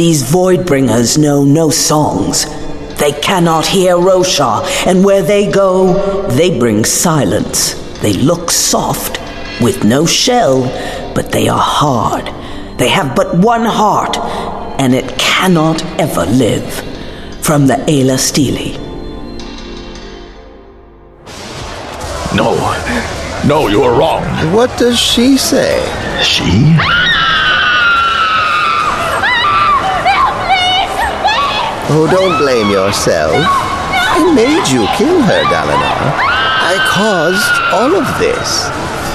These void bringers know no songs. They cannot hear Roshar, and where they go, they bring silence. They look soft, with no shell, but they are hard. They have but one heart, and it cannot ever live. From the Eila Stele. No. No, you are wrong. What does she say? She? Oh, don't blame yourself. I made you kill her, Dalinar. I caused all of this.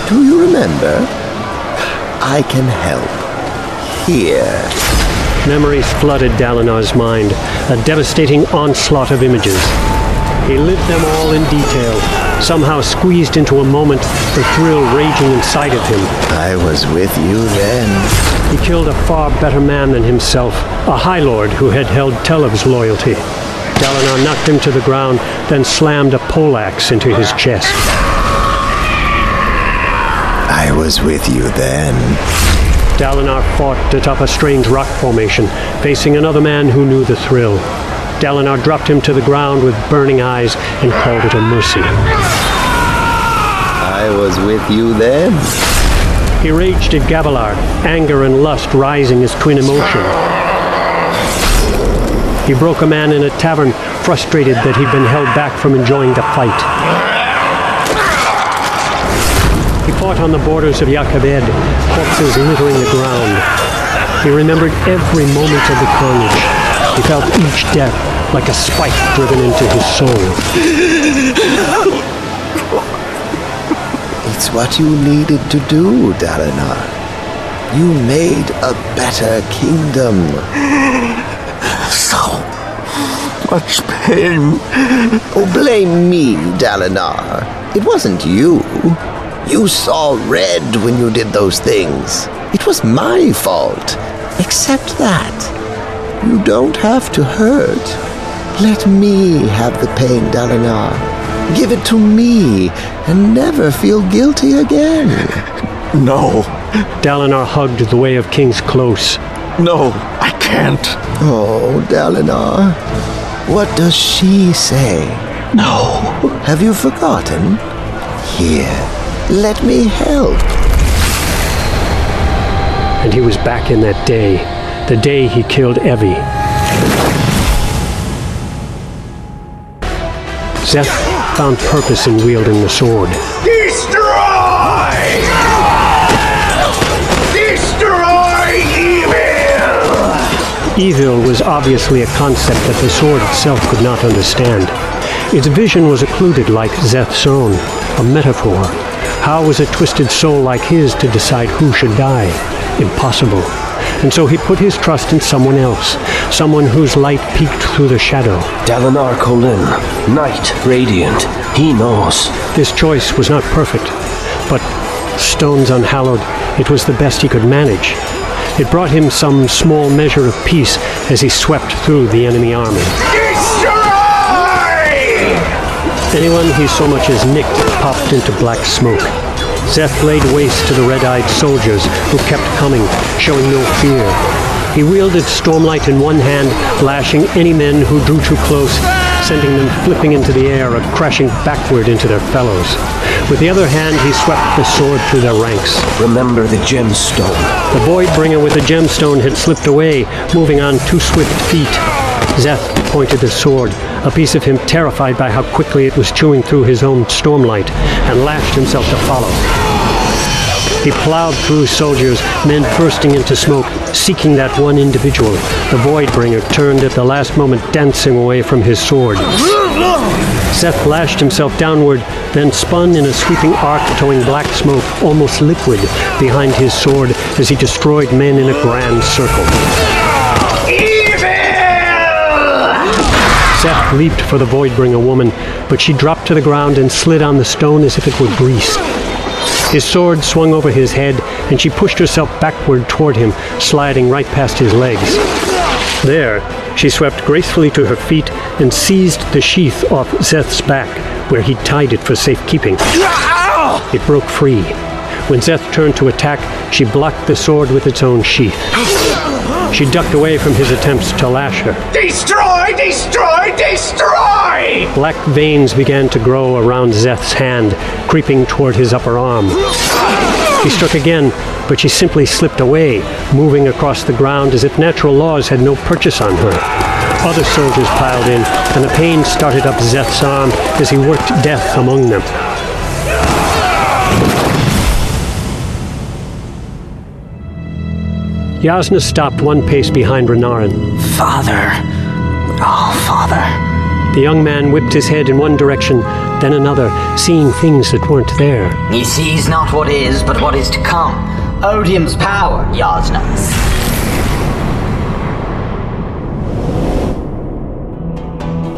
Do you remember? I can help. Here. Memories flooded Dalinar's mind, a devastating onslaught of images. He lived them all in detail, somehow squeezed into a moment, the thrill raging inside of him. I was with you then. He killed a far better man than himself, a High Lord who had held Teleb's loyalty. Dalinar knocked him to the ground, then slammed a poleaxe into his chest. I was with you then. Dalinar fought atop a strange rock formation, facing another man who knew the thrill. Dalinar dropped him to the ground with burning eyes and called it a mercy. I was with you then. He raged at Gavilar, anger and lust rising as twin emotion. He broke a man in a tavern, frustrated that he'd been held back from enjoying the fight. He fought on the borders of Jah Keved, corpses littering the ground. He remembered every moment of the carnage. He felt each death like a spike driven into his soul. It's what you needed to do, Dalinar. You made a better kingdom. So much pain. Oh, blame me, Dalinar. It wasn't you. You saw red when you did those things. It was my fault. Accept that. You don't have to hurt. Let me have the pain, Dalinar. Give it to me and never feel guilty again. No. Dalinar hugged the way of kings close. No, I can't. Oh, Dalinar. What does she say? No. Have you forgotten? Here, let me help. And he was back in that day, the day he killed Evie. Szeth found purpose in wielding the sword. Destroy! Destroy evil! Evil was obviously a concept that the sword itself could not understand. Its vision was occluded like Szeth's own, a metaphor. How was a twisted soul like his to decide who should die? Impossible. And so he put his trust in someone else, someone whose light peeked through the shadow. Dalinar Kholin, Knight, Radiant. He knows. This choice was not perfect, but stones unhallowed, it was the best he could manage. It brought him some small measure of peace as he swept through the enemy army. Destroy! Anyone he so much as nicked popped into black smoke. Szeth laid waste to the red-eyed soldiers who kept coming, showing no fear. He wielded Stormlight in one hand, lashing any men who drew too close, sending them flipping into the air or crashing backward into their fellows. With the other hand, he swept the sword through their ranks. Remember the gemstone. The Voidbringer with the gemstone had slipped away, moving on two swift feet. Szeth pointed the sword, a piece of him terrified by how quickly it was chewing through his own stormlight, and lashed himself to follow. He plowed through soldiers, men bursting into smoke, seeking that one individual. The Voidbringer turned at the last moment, dancing away from his sword. Szeth lashed himself downward, then spun in a sweeping arc, towing black smoke, almost liquid, behind his sword as he destroyed men in a grand circle. Szeth leaped for the Voidbringer woman, but she dropped to the ground and slid on the stone as if it were grease. His sword swung over his head, and she pushed herself backward toward him, sliding right past his legs. There, she swept gracefully to her feet and seized the sheath off Szeth's back, where he'd tied it for safekeeping. It broke free. When Szeth turned to attack, she blocked the sword with its own sheath. She ducked away from his attempts to lash her. Destroy! Destroy! Destroy! Black veins began to grow around Szeth's hand, creeping toward his upper arm. He struck again, but she simply slipped away, moving across the ground as if natural laws had no purchase on her. Other soldiers piled in, and the pain started up Szeth's arm as he worked death among them. Jasnah stopped one pace behind Renarin. Father. Oh, Father. The young man whipped his head in one direction, then another, seeing things that weren't there. He sees not what is, but what is to come. Odium's power, Jasnah.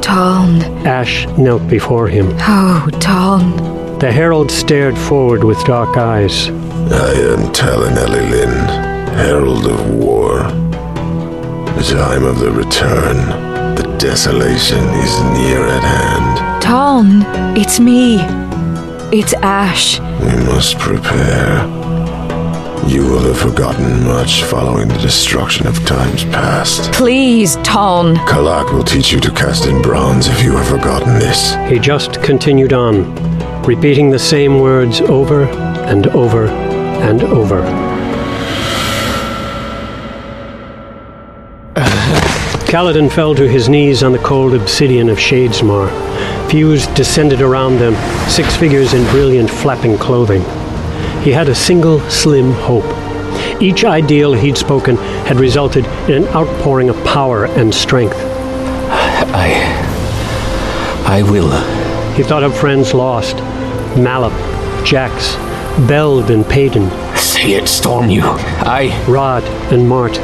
Taln. Ash knelt before him. Oh, Taln. The herald stared forward with dark eyes. I am Talenel'Elin, Herald of War. The time of the return, the desolation is near at hand. Taln, it's me. It's Ash. We must prepare. You will have forgotten much following the destruction of times past. Please, Ton. Kalak will teach you to cast in bronze if you have forgotten this. He just continued on, repeating the same words over and over and over. Kaladin fell to his knees on the cold obsidian of Shadesmar. Fuse descended around them, six figures in brilliant flapping clothing. He had a single slim hope. Each ideal he'd spoken had resulted in an outpouring of power and strength. I. I will. He thought of friends lost Malop, Jaks, Beld, and Pedin, Say it, Stormnew. I. Rod, and Mart.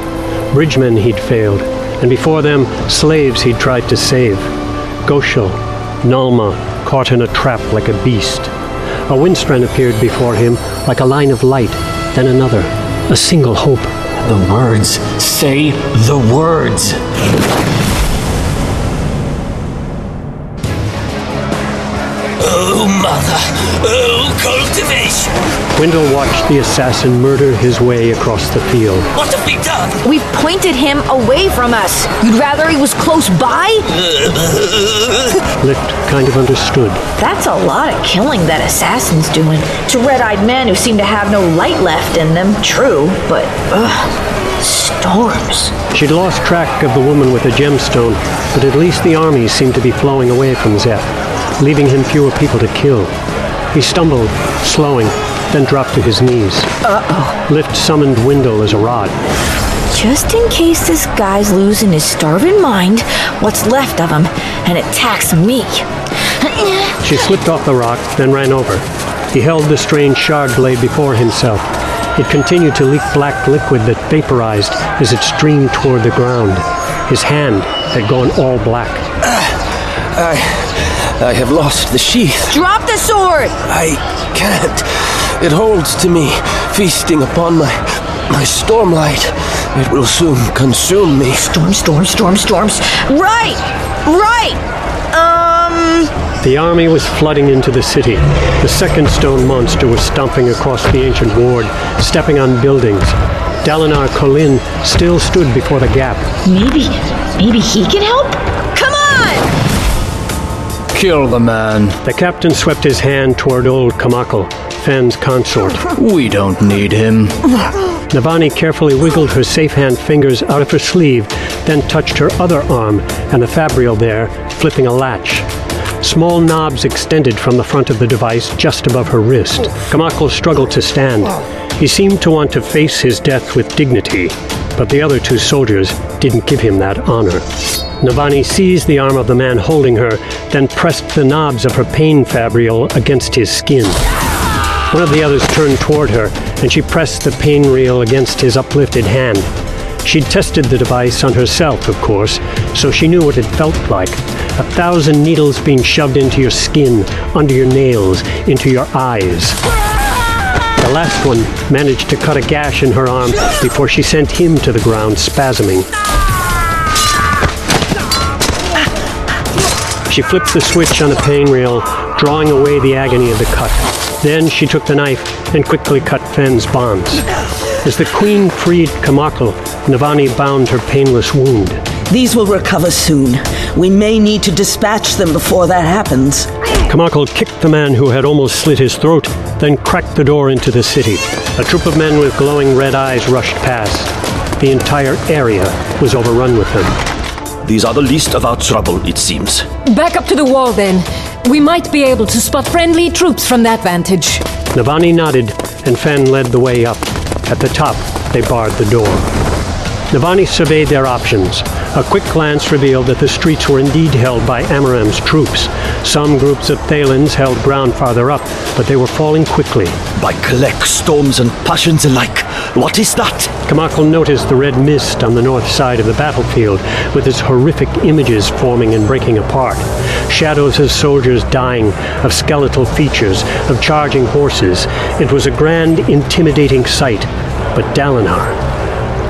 Bridgemen he'd failed, and before them, slaves he'd tried to save. Goshel, Nalma, caught in a trap like a beast. A windspren appeared before him like a line of light, then another, a single hope. The words. Say the words. Mother. Oh, cultivation. Wyndle watched the assassin murder his way across the field. What have we done? We've pointed him away from us. You'd rather he was close by? Lift kind of understood. That's a lot of killing that assassin's doing. To red-eyed men who seem to have no light left in them, true, but ugh, storms. She'd lost track of the woman with the gemstone, but at least the armies seemed to be flowing away from Szeth, leaving him fewer people to kill. He stumbled, slowing, then dropped to his knees. Uh-oh. Lift summoned Wyndle as a rod. Just in case this guy's losing his starving mind, what's left of him, and attacks me. She slipped off the rock, then ran over. He held the strange shard blade before himself. It continued to leak black liquid that vaporized as it streamed toward the ground. His hand had gone all black. Uh, I. I have lost the sheath. Drop the sword! I can't. It holds to me, feasting upon my. my stormlight. It will soon consume me. Storm, storm, storm, storms. Right! Right! Um. The army was flooding into the city. The second stone monster was stomping across the ancient ward, stepping on buildings. Dalinar Kholin still stood before the gap. Maybe, maybe he can help? Kill the man. The captain swept his hand toward old Kmakl, Fen's consort. We don't need him. Navani carefully wiggled her safe hand fingers out of her sleeve, then touched her other arm and the fabrial there, flipping a latch. Small knobs extended from the front of the device just above her wrist. Kmakl struggled to stand. He seemed to want to face his death with dignity, but the other two soldiers didn't give him that honor. Navani seized the arm of the man holding her, then pressed the knobs of her pain fabrial against his skin. One of the others turned toward her, and she pressed the painrial against his uplifted hand. She'd tested the device on herself, of course, so she knew what it felt like. A thousand needles being shoved into your skin, under your nails, into your eyes. Last one managed to cut a gash in her arm before she sent him to the ground, spasming. She flipped the switch on the painrial, drawing away the agony of the cut. Then she took the knife and quickly cut Fen's bonds. As the queen freed Kmakl, Navani bound her painless wound. These will recover soon. We may need to dispatch them before that happens. Kmakl kicked the man who had almost slit his throat, then cracked the door into the city. A troop of men with glowing red eyes rushed past. The entire area was overrun with them. These are the least of our trouble, it seems. Back up to the wall, then. We might be able to spot friendly troops from that vantage. Navani nodded, and Fen led the way up. At the top, they barred the door. Navani surveyed their options. A quick glance revealed that the streets were indeed held by Amaram's troops. Some groups of Thaylens held ground farther up, but they were falling quickly. By Kelek, storms and passions alike. What is that? Kmakl noticed the red mist on the north side of the battlefield, with its horrific images forming and breaking apart. Shadows of soldiers dying, of skeletal features, of charging horses. It was a grand, intimidating sight. But Dalinar,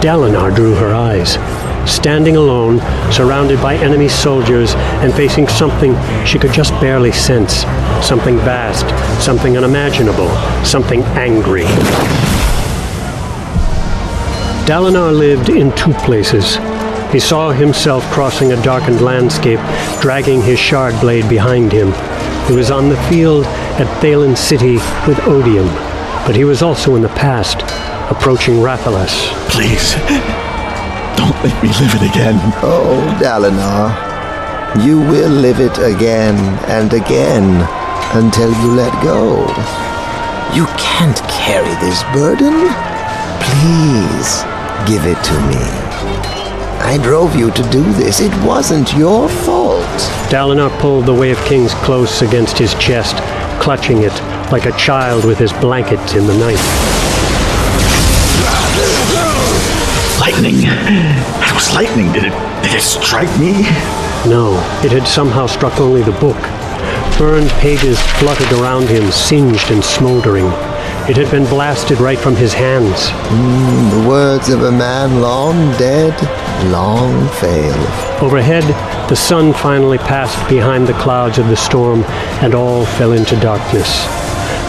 Dalinar drew her eyes. Standing alone, surrounded by enemy soldiers, and facing something she could just barely sense. Something vast, something unimaginable, something angry. Dalinar lived in two places. He saw himself crossing a darkened landscape, dragging his shard blade behind him. He was on the field at Thaylen City with Odium, but he was also in the past, approaching Rathalas. Please, don't make me live it again. Oh, Dalinar, you will live it again and again until you let go. You can't carry this burden. Please, give it to me. I drove you to do this. It wasn't your fault. Dalinar pulled the Way of Kings close against his chest, clutching it like a child with his blanket in the night. Lightning. It was lightning. Did it did it strike me? No, it had somehow struck only the book. Burned pages fluttered around him, singed and smoldering. It had been blasted right from his hands. Mm, the words of a man long dead, long failed. Overhead, the sun finally passed behind the clouds of the storm, and all fell into darkness.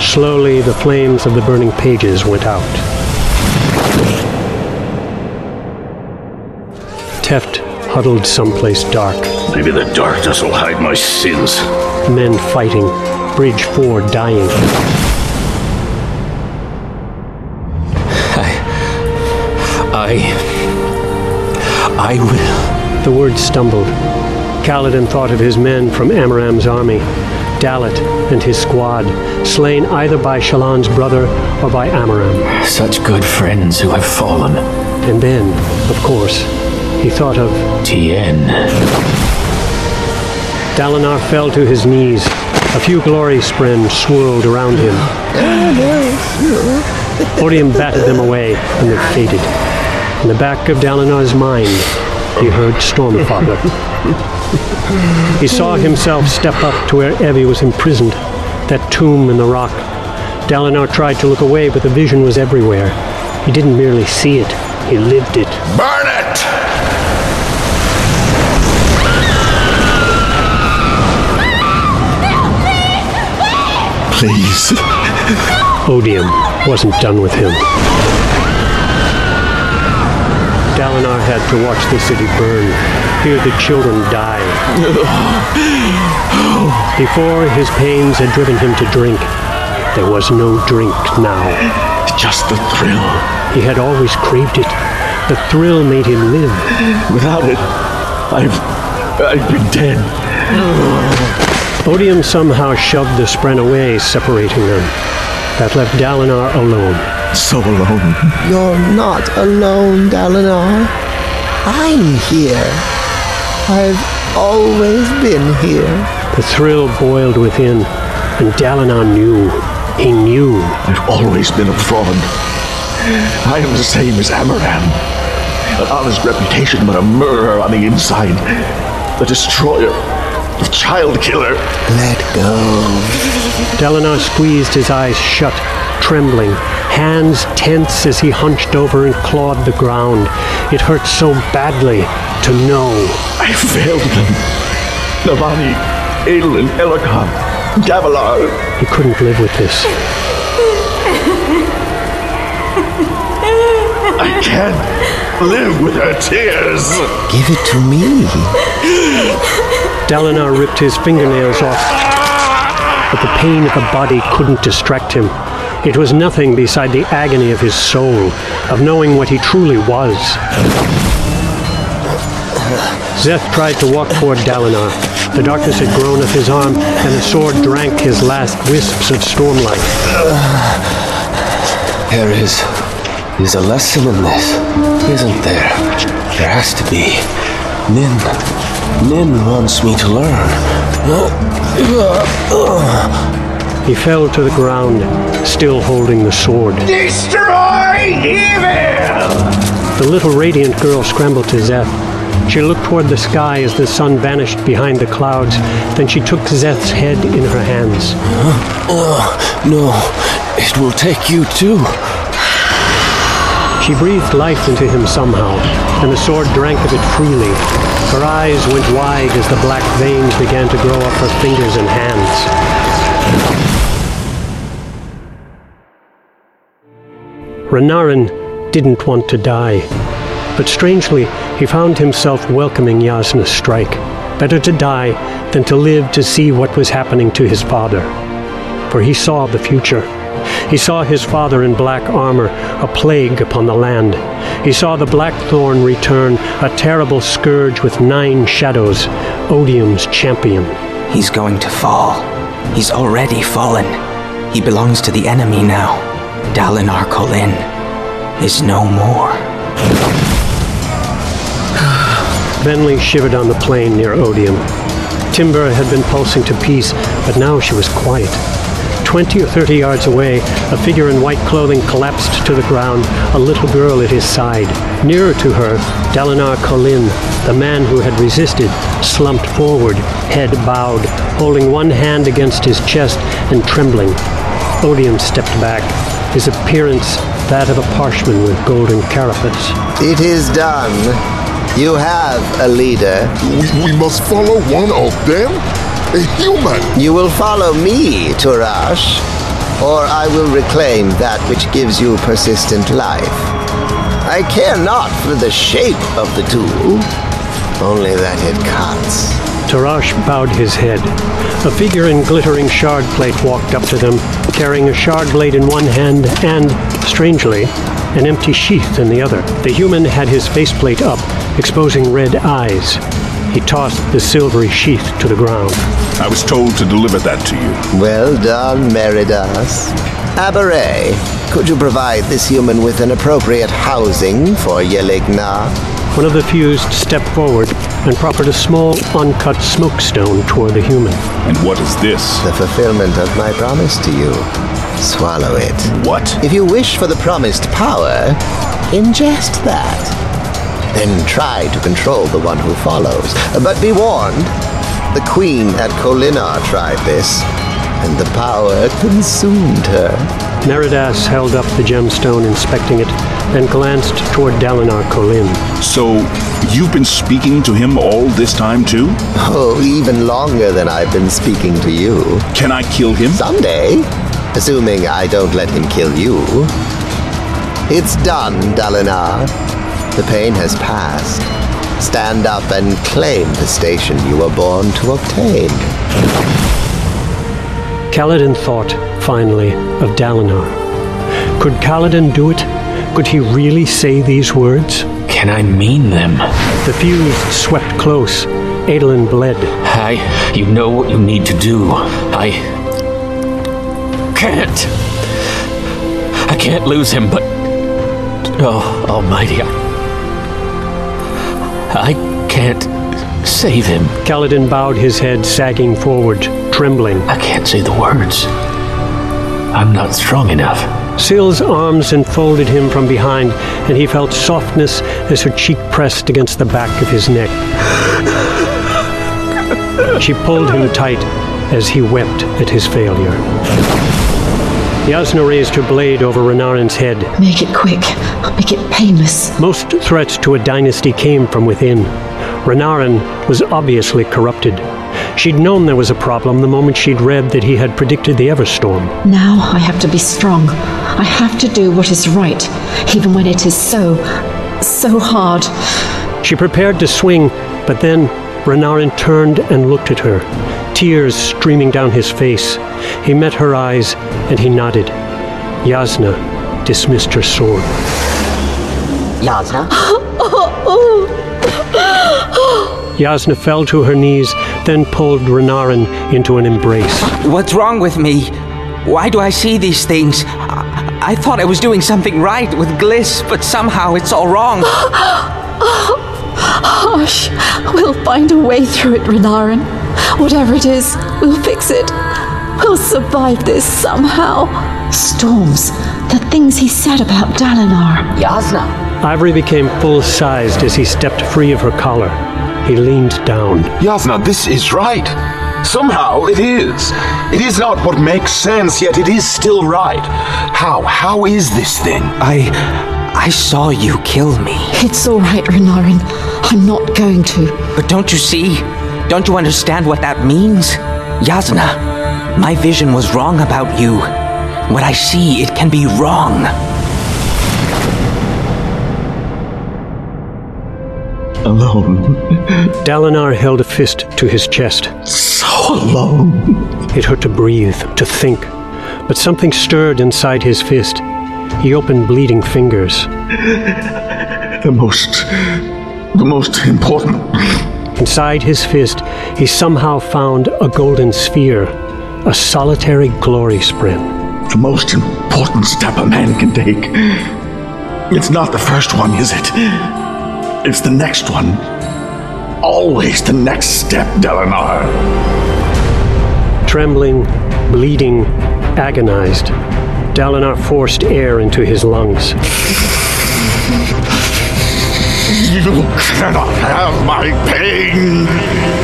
Slowly, the flames of the burning pages went out. Teft huddled someplace dark. Maybe the darkness will hide my sins. Men fighting, Bridge 4 dying. I. I. I will. The words stumbled. Kaladin thought of his men from Amaram's army, Dallet and his squad, slain either by Shallan's brother or by Amaram. Such good friends who have fallen. And then, of course, he thought of Tien. Dalinar fell to his knees. A few glory spren swirled around him. Odium batted them away, and they faded. In the back of Dalinar's mind, he heard Stormfather. he saw himself step up to where Evie was imprisoned, that tomb in the rock. Dalinar tried to look away, but the vision was everywhere. He didn't merely see it, he lived it. Burn it! Please. Odium wasn't done with him. Dalinar had to watch the city burn, hear the children die. Before, his pains had driven him to drink. There was no drink now. Just the thrill. He had always craved it. The thrill made him live. Without it, I've. I've been dead. Odium somehow shoved the Spren away, separating them. That left Dalinar alone. So alone. You're not alone, Dalinar. I'm here. I've always been here. The thrill boiled within, and Dalinar knew. He knew. I've always been a fraud. I am the same as Amaram. An honest reputation, but a murderer on the inside. The destroyer the child killer. Let go. Dalinar squeezed his eyes shut, trembling, hands tense as he hunched over and clawed the ground. It hurt so badly to know. I failed them. Navani, Adolin, Elhokar, Gavilar. He couldn't live with this. I can't. live with her tears. Give it to me. Dalinar ripped his fingernails off, but the pain of the body couldn't distract him. It was nothing beside the agony of his soul, of knowing what he truly was. Szeth tried to walk toward Dalinar. The darkness had grown up his arm, and the sword drank his last wisps of stormlight. There is. There's a lesson in this, isn't there? There has to be. Nin. Nin wants me to learn. He fell to the ground, still holding the sword. Destroy evil! The little radiant girl scrambled to Szeth. She looked toward the sky as the sun vanished behind the clouds. Then she took Szeth's head in her hands. Oh, no. It will take you too. She breathed life into him somehow, and the sword drank of it freely. Her eyes went wide as the black veins began to grow up her fingers and hands. Renarin didn't want to die, but strangely, he found himself welcoming Jasnah's strike. Better to die than to live to see what was happening to his father. For he saw the future. He saw his father in black armor, a plague upon the land. He saw the Blackthorn return, a terrible scourge with nine shadows, Odium's champion. He's going to fall. He's already fallen. He belongs to the enemy now. Dalinar Kholin is no more. Venli shivered on the plain near Odium. Timbre had been pulsing to peace, but now she was quiet. Twenty or thirty yards away, a figure in white clothing collapsed to the ground, a little girl at his side. Nearer to her, Dalinar Kholin, the man who had resisted, slumped forward, head bowed, holding one hand against his chest and trembling. Odium stepped back, his appearance that of a parshman with golden carapace. It is done. You have a leader. We, we must follow one of them? A human! You will follow me, Turash, or I will reclaim that which gives you persistent life. I care not for the shape of the tool, only that it cuts. Tarash bowed his head. A figure in glittering shard plate walked up to them, carrying a shard blade in one hand and, strangely, an empty sheath in the other. The human had his faceplate up, exposing red eyes. He tossed the silvery sheath to the ground. I was told to deliver that to you. Well done, Meridas. Abare, could you provide this human with an appropriate housing for Yelig-nar? One of the fused stepped forward and proffered a small, uncut smokestone toward the human. And what is this? The fulfillment of my promise to you. Swallow it. What? If you wish for the promised power, ingest that. Then try to control the one who follows. But be warned, the queen at Kholinar tried this, and the power consumed her. Meridas held up the gemstone, inspecting it, and glanced toward Dalinar Kholin. So, you've been speaking to him all this time, too? Oh, even longer than I've been speaking to you. Can I kill him? Someday, assuming I don't let him kill you. It's done, Dalinar. The pain has passed. Stand up and claim the station you were born to obtain. Kaladin thought, finally, of Dalinar. Could Kaladin do it? Could he really say these words? Can I mean them? The fuse swept close. Adolin bled. I. You know what you need to do. I. Can't. I can't lose him, but. Oh, Almighty. I. I can't save him. Kaladin bowed his head, sagging forward, trembling. I can't say the words. I'm not strong enough. Syl's arms enfolded him from behind, and he felt softness as her cheek pressed against the back of his neck. She pulled him tight as he wept at his failure. Jasnah raised her blade over Renarin's head. Make it quick. Make it painless. Most threats to a dynasty came from within. Renarin was obviously corrupted. She'd known there was a problem the moment she'd read that he had predicted the Everstorm. Now I have to be strong. I have to do what is right, even when it is so. so hard. She prepared to swing, but then Renarin turned and looked at her, tears streaming down his face. He met her eyes and he nodded. Jasnah dismissed her sword. Jasnah? Jasnah fell to her knees, then pulled Renarin into an embrace. What's wrong with me? Why do I see these things? I, I thought I was doing something right with Glys, but somehow it's all wrong. Hush. We'll find a way through it, Renarin. Whatever it is, we'll fix it. We'll survive this somehow. Storms, the things he said about Dalinar. Jasnah. Ivory became full sized as he stepped free of her collar. He leaned down. Jasnah, this is right. Somehow it is. It is not what makes sense, yet it is still right. How? How is this thing? I. I saw you kill me. It's all right, Renarin. I'm not going to. But don't you see? Don't you understand what that means? Jasnah, my vision was wrong about you. What I see, it can be wrong. Alone. Dalinar held a fist to his chest. So alone. It hurt to breathe, to think. But something stirred inside his fist. He opened bleeding fingers. The most. the most important. Inside his fist, he somehow found a golden sphere, a solitary glory spren. The most important step a man can take. It's not the first one, is it? It's the next one. Always the next step, Dalinar. Trembling, bleeding, agonized, Dalinar forced air into his lungs. You cannot have my pain.